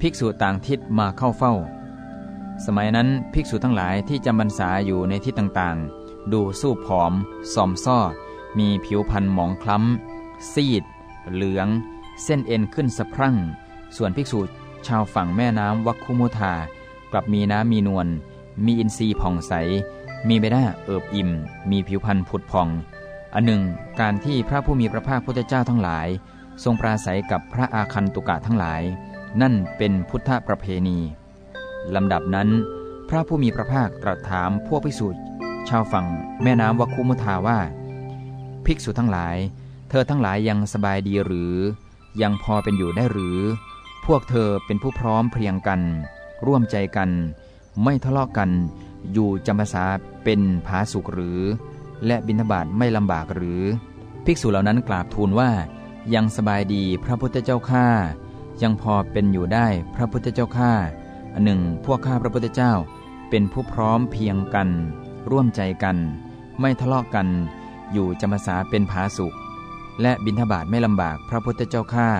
ภิกษุต่างทิศมาเข้าเฝ้า สมัยนั้นภิกษุทั้งหลายที่จำบรรษาอยู่ในทิศต่างๆ ดูสู้ผอมซอมซ่อ มีผิวพรรณหมองคล้ำ ซีด เหลือง เส้นเอ็นขึ้นสะพรั่ง ส่วนภิกษุชาวฝั่งแม่น้ำวัคคุมุธากลับมีน้ำมีนวล มีอินทรีย์ผ่องใส มีใบหน้าเอิบอิ่ม มีผิวพรรณผุดผ่อง อันหนึ่ง การที่พระผู้มีพระภาคพุทธเจ้าทั้งหลาย ทรงปราศัยกับพระอาคันตุกะทั้งหลาย นั่นเป็นพุทธประเพณีลำดับนั้น พระผู้มีพระภาคตรัสถามพวกภิกษุชาวฝั่งแม่น้ำวัคคุมุทาว่า ภิกษุทั้งหลาย เธอทั้งหลายยังสบายดีหรือ ยังพอเป็นอยู่ได้หรือ พวกเธอเป็นผู้พร้อมเพรียงกัน ร่วมใจกัน ไม่ทะเลาะกกัน อยู่จำพรรษาเป็นผาสุกหรือ และบิณฑบาตไม่ลำบากหรือ ภิกษุเหล่านั้นกราบทูลว่า ยังสบายดีพระพุทธเจ้าข้า ยังพอเป็นอยู่ได้พระพุทธเจ้าข้าอันหนึ่งพวกข้าพระพุทธเจ้า เป็นผู้พร้อมเพียงกัน ร่วมใจกัน ไม่ทะเลาะกกัน อยู่จำพรรษาเป็นผาสุข และบิณฑบาตไม่ลำบากพระพุทธเจ้าข้า